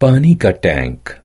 पानी का टैंक।